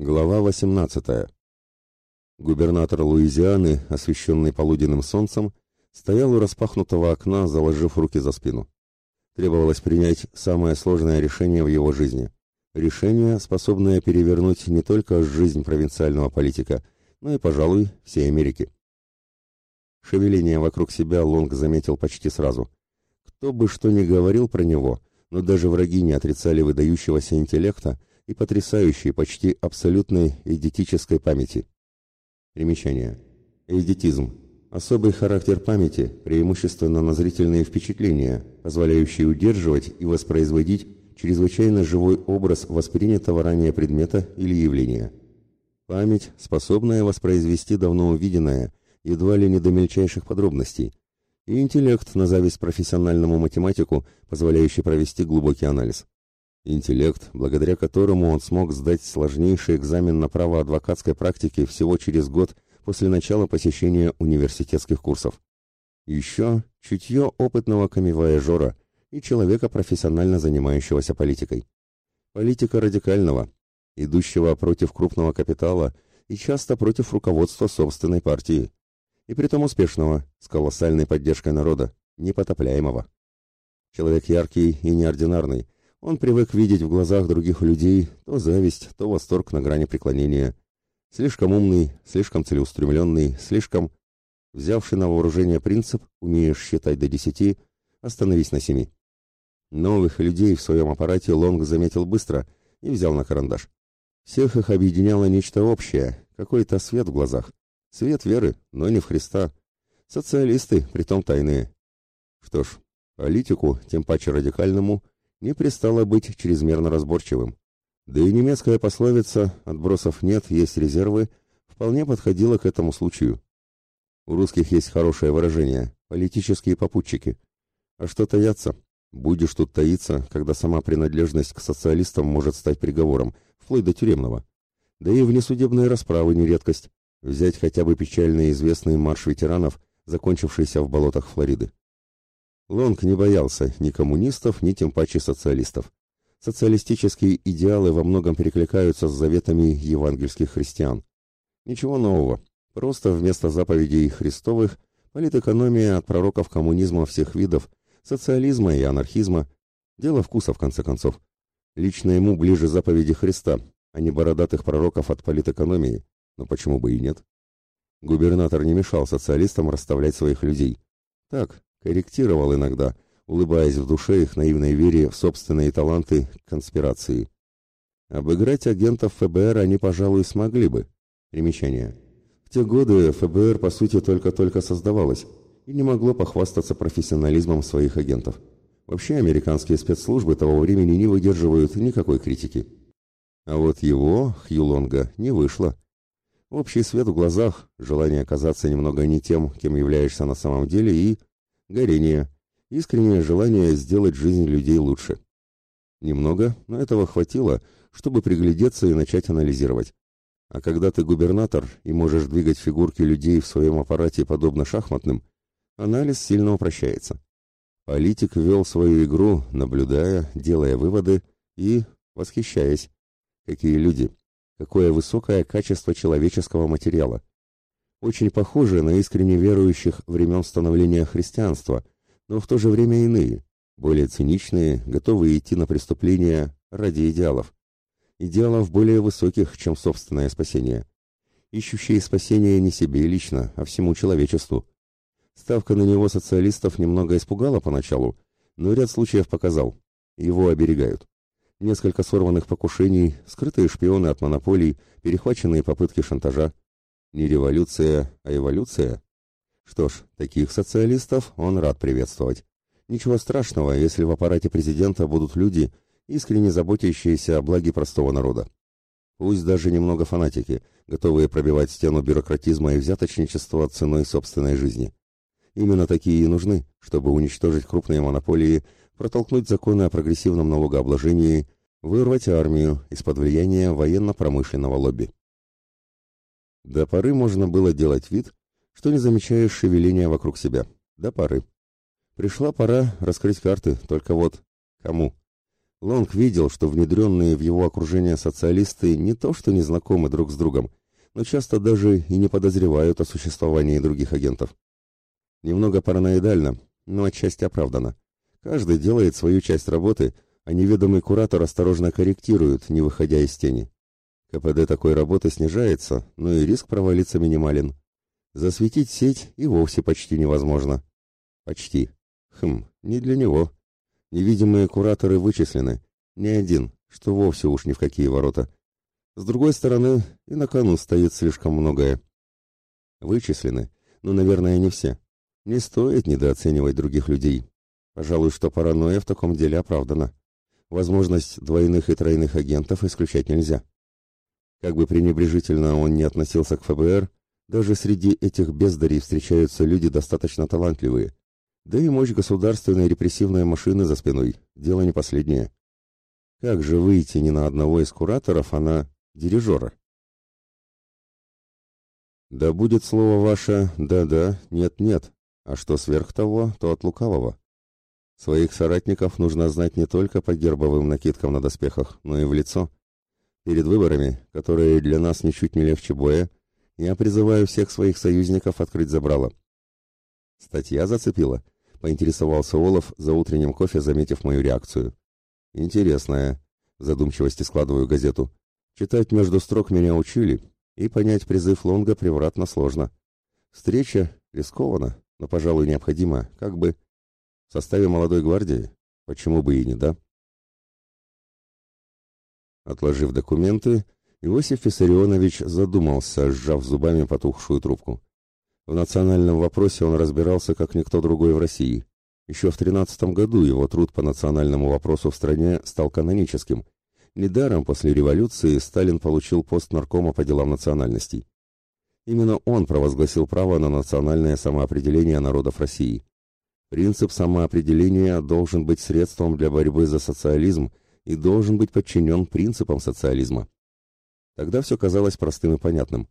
Глава 18. Губернатор Луизианы, освещенный полуденным солнцем, стоял у распахнутого окна, заложив руки за спину. Требовалось принять самое сложное решение в его жизни. Решение, способное перевернуть не только жизнь провинциального политика, но и, пожалуй, всей Америки. Шевеление вокруг себя Лонг заметил почти сразу. Кто бы что ни говорил про него, но даже враги не отрицали выдающегося интеллекта, и потрясающей, почти абсолютной эдетической памяти. Примечание. Эдетизм. Особый характер памяти, преимущественно на зрительные впечатления, позволяющий удерживать и воспроизводить чрезвычайно живой образ воспринятого ранее предмета или явления. Память, способная воспроизвести давно увиденное, едва ли не до мельчайших подробностей, и интеллект на зависть профессиональному математику, позволяющий провести глубокий анализ. Интеллект, благодаря которому он смог сдать сложнейший экзамен на право адвокатской практики всего через год после начала посещения университетских курсов. Еще чутье опытного камевояжера и человека, профессионально занимающегося политикой. Политика радикального, идущего против крупного капитала и часто против руководства собственной партии. И притом успешного, с колоссальной поддержкой народа, непотопляемого. Человек яркий и неординарный, он привык видеть в глазах других людей то зависть, то восторг на грани преклонения. Слишком умный, слишком целеустремленный, слишком... Взявший на вооружение принцип «умеешь считать до десяти», остановись на семи. Новых людей в своем аппарате Лонг заметил быстро и взял на карандаш. Всех их объединяло нечто общее, какой-то свет в глазах. Свет веры, но не в Христа. Социалисты, притом тайные. Что ж, политику, тем паче радикальному, не пристало быть чрезмерно разборчивым. Да и немецкая пословица «отбросов нет, есть резервы» вполне подходила к этому случаю. У русских есть хорошее выражение «политические попутчики». А что таятся? Будешь тут таиться, когда сама принадлежность к социалистам может стать приговором, вплоть до тюремного. Да и внесудебные расправы не редкость. Взять хотя бы печально известный марш ветеранов, закончившийся в болотах Флориды. Лонг не боялся ни коммунистов, ни тем паче социалистов. Социалистические идеалы во многом перекликаются с заветами евангельских христиан. Ничего нового, просто вместо заповедей христовых политэкономия от пророков коммунизма всех видов, социализма и анархизма. Дело вкуса, в конце концов. Лично ему ближе заповеди Христа, а не бородатых пророков от политэкономии. Но почему бы и нет? Губернатор не мешал социалистам расставлять своих людей. Так, корректировал иногда, улыбаясь в душе их наивной вере в собственные таланты конспирации. Обыграть агентов ФБР они, пожалуй, смогли бы. Примечание. В те годы ФБР, по сути, только-только создавалось и не могло похвастаться профессионализмом своих агентов. Вообще, американские спецслужбы того времени не выдерживают никакой критики. А вот его, Хьюлонга, не вышло. Общий свет в глазах, желание казаться немного не тем, кем являешься на самом деле, и горение, искреннее желание сделать жизнь людей лучше. Немного, но этого хватило, чтобы приглядеться и начать анализировать. А когда ты губернатор и можешь двигать фигурки людей в своем аппарате подобно шахматным, анализ сильно упрощается. Политик вел свою игру, наблюдая, делая выводы и восхищаясь. Какие люди, какое высокое качество человеческого материала очень похожи на искренне верующих времен становления христианства, но в то же время иные, более циничные, готовые идти на преступления ради идеалов. Идеалов более высоких, чем собственное спасение. Ищущие спасения не себе лично, а всему человечеству. Ставка на него социалистов немного испугала поначалу, но ряд случаев показал. Его оберегают. Несколько сорванных покушений, скрытые шпионы от монополий, перехваченные попытки шантажа. Не революция, а эволюция? Что ж, таких социалистов он рад приветствовать. Ничего страшного, если в аппарате президента будут люди, искренне заботящиеся о благе простого народа. Пусть даже немного фанатики, готовые пробивать стену бюрократизма и взяточничества ценой собственной жизни. Именно такие и нужны, чтобы уничтожить крупные монополии, протолкнуть законы о прогрессивном налогообложении, вырвать армию из-под влияния военно-промышленного лобби. До поры можно было делать вид, что не замечаешь шевеления вокруг себя. До поры. Пришла пора раскрыть карты, только вот кому? Лонг видел, что внедренные в его окружение социалисты не то что не знакомы друг с другом, но часто даже и не подозревают о существовании других агентов. Немного параноидально, но отчасти оправдано. Каждый делает свою часть работы, а неведомый куратор осторожно корректирует, не выходя из тени. КПД такой работы снижается, но и риск провалиться минимален. Засветить сеть и вовсе почти невозможно. Почти. Хм, не для него. Невидимые кураторы вычислены. Не один, что вовсе уж ни в какие ворота. С другой стороны, и на кону стоит слишком многое. Вычислены, но, наверное, не все. Не стоит недооценивать других людей. Пожалуй, что паранойя в таком деле оправдана. Возможность двойных и тройных агентов исключать нельзя. Как бы пренебрежительно он не относился к ФБР, даже среди этих бездарей встречаются люди достаточно талантливые. Да и мощь государственной репрессивной машины за спиной – дело не последнее. Как же выйти не на одного из кураторов, а на дирижера? Да будет слово ваше «да-да», «нет-нет», а что сверх того, то от лукавого. Своих соратников нужно знать не только по гербовым накидкам на доспехах, но и в лицо. Перед выборами, которые для нас ничуть не легче боя, я призываю всех своих союзников открыть забрало. Статья зацепила, поинтересовался Олаф за утренним кофе, заметив мою реакцию. Интересная. В задумчивости складываю газету. Читать между строк меня учили, и понять призыв Лонга превратно сложно. Встреча рискована, но, пожалуй, необходима, как бы в составе молодой гвардии? Почему бы и не да? Отложив документы, Иосиф Виссарионович задумался, сжав зубами потухшую трубку. В национальном вопросе он разбирался, как никто другой в России. Еще в 13 году его труд по национальному вопросу в стране стал каноническим. Недаром после революции Сталин получил пост наркома по делам национальностей. Именно он провозгласил право на национальное самоопределение народов России. Принцип самоопределения должен быть средством для борьбы за социализм и должен быть подчинен принципам социализма. Тогда все казалось простым и понятным.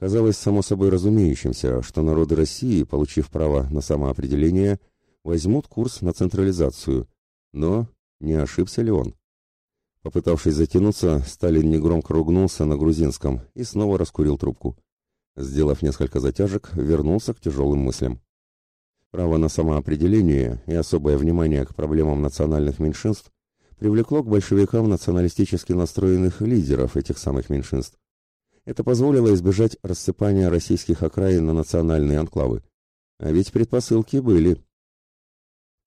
Казалось само собой разумеющимся, что народы России, получив право на самоопределение, возьмут курс на централизацию. Но не ошибся ли он? Попытавшись затянуться, Сталин негромко ругнулся на грузинском и снова раскурил трубку. Сделав несколько затяжек, вернулся к тяжелым мыслям. Право на самоопределение и особое внимание к проблемам национальных меньшинств привлекло к большевикам националистически настроенных лидеров этих самых меньшинств. Это позволило избежать рассыпания российских окраин на национальные анклавы. А ведь предпосылки были.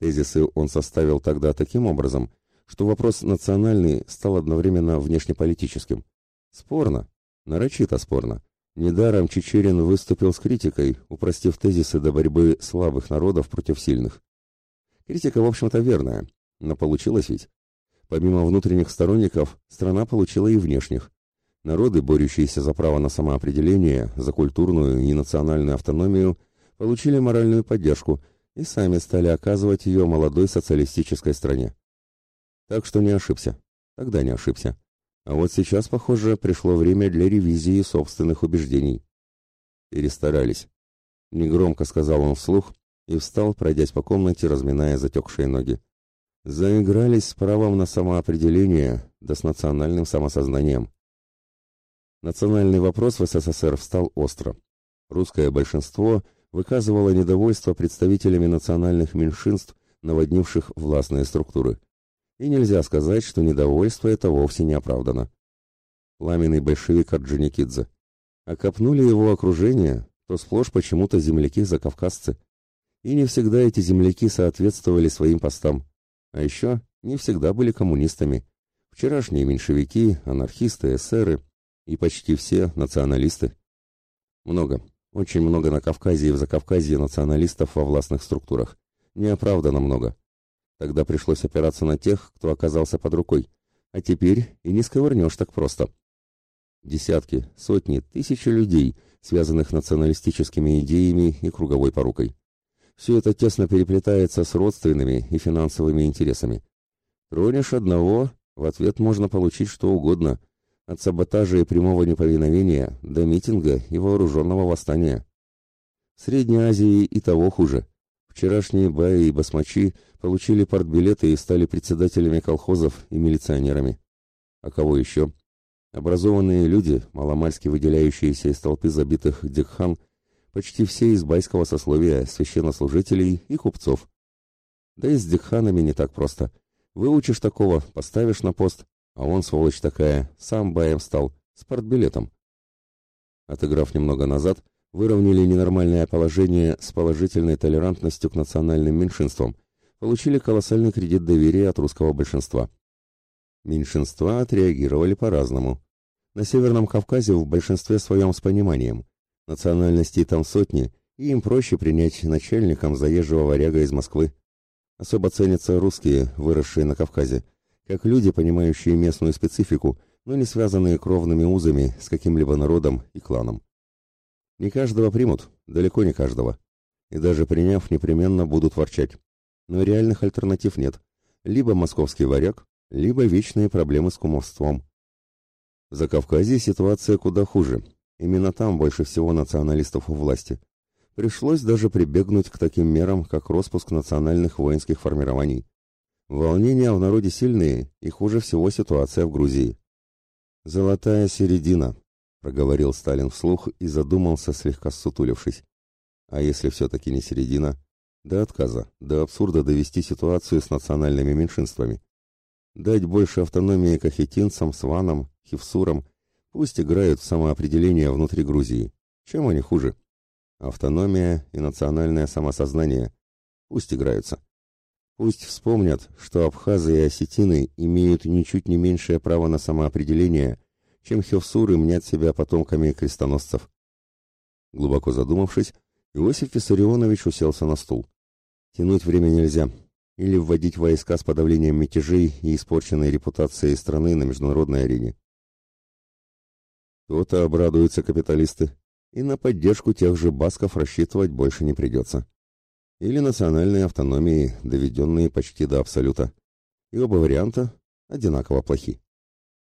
Тезисы он составил тогда таким образом, что вопрос национальный стал одновременно внешнеполитическим. Спорно, нарочито спорно. Недаром Чечерин выступил с критикой, упростив тезисы до борьбы слабых народов против сильных. Критика, в общем-то, верная, но получилось ведь. Помимо внутренних сторонников, страна получила и внешних. Народы, борющиеся за право на самоопределение, за культурную и национальную автономию, получили моральную поддержку и сами стали оказывать ее молодой социалистической стране. Так что не ошибся. Тогда не ошибся. А вот сейчас, похоже, пришло время для ревизии собственных убеждений. Перестарались. Негромко сказал он вслух и встал, пройдясь по комнате, разминая затекшие ноги. Заигрались с правом на самоопределение, да с национальным самосознанием. Национальный вопрос в СССР встал остро. Русское большинство выказывало недовольство представителями национальных меньшинств, наводнивших властные структуры. И нельзя сказать, что недовольство это вовсе не оправдано. Пламенный большевик Орджоникидзе. А копнули его окружение, то сплошь почему-то земляки-закавказцы. И не всегда эти земляки соответствовали своим постам. А еще не всегда были коммунистами. Вчерашние меньшевики, анархисты, эсеры и почти все националисты. Много, очень много на Кавказе и в Закавказье националистов во властных структурах. Неоправданно много. Тогда пришлось опираться на тех, кто оказался под рукой. А теперь и не сковырнешь так просто. Десятки, сотни, тысячи людей, связанных националистическими идеями и круговой порукой. Все это тесно переплетается с родственными и финансовыми интересами. Тронешь одного, в ответ можно получить что угодно, от саботажа и прямого неповиновения до митинга и вооруженного восстания. В Средней Азии и того хуже. Вчерашние баи и басмачи получили партбилеты и стали председателями колхозов и милиционерами. А кого еще? Образованные люди, маломальски выделяющиеся из толпы забитых дикхан, почти все из байского сословия, священнослужителей и купцов. Да и с дикханами не так просто. Выучишь такого, поставишь на пост, а он, сволочь такая, сам баем стал, с партбилетом. Отыграв немного назад, выровняли ненормальное положение с положительной толерантностью к национальным меньшинствам, получили колоссальный кредит доверия от русского большинства. Меньшинства отреагировали по-разному. На Северном Кавказе в большинстве своем с пониманием. Национальностей там сотни, и им проще принять начальником заезжего варяга из Москвы. Особо ценятся русские, выросшие на Кавказе, как люди, понимающие местную специфику, но не связанные кровными узами с каким-либо народом и кланом. Не каждого примут, далеко не каждого. И даже приняв, непременно будут ворчать. Но реальных альтернатив нет. Либо московский варяг, либо вечные проблемы с кумовством. В Закавказье ситуация куда хуже. Именно там больше всего националистов у власти. Пришлось даже прибегнуть к таким мерам, как распуск национальных воинских формирований. Волнения в народе сильные, и хуже всего ситуация в Грузии. «Золотая середина», — проговорил Сталин вслух и задумался, слегка сутулившись. «А если все-таки не середина?» До отказа, до абсурда довести ситуацию с национальными меньшинствами. Дать больше автономии кахетинцам, сванам, хивсурам, пусть играют в самоопределение внутри Грузии. Чем они хуже? Автономия и национальное самосознание. Пусть играются. Пусть вспомнят, что абхазы и осетины имеют ничуть не меньшее право на самоопределение, чем хевсуры мнят себя потомками крестоносцев. Глубоко задумавшись, Иосиф Виссарионович уселся на стул. Тянуть время нельзя. Или вводить войска с подавлением мятежей и испорченной репутацией страны на международной арене. То-то обрадуются капиталисты, и на поддержку тех же басков рассчитывать больше не придется. Или национальные автономии, доведенные почти до абсолюта. И оба варианта одинаково плохи.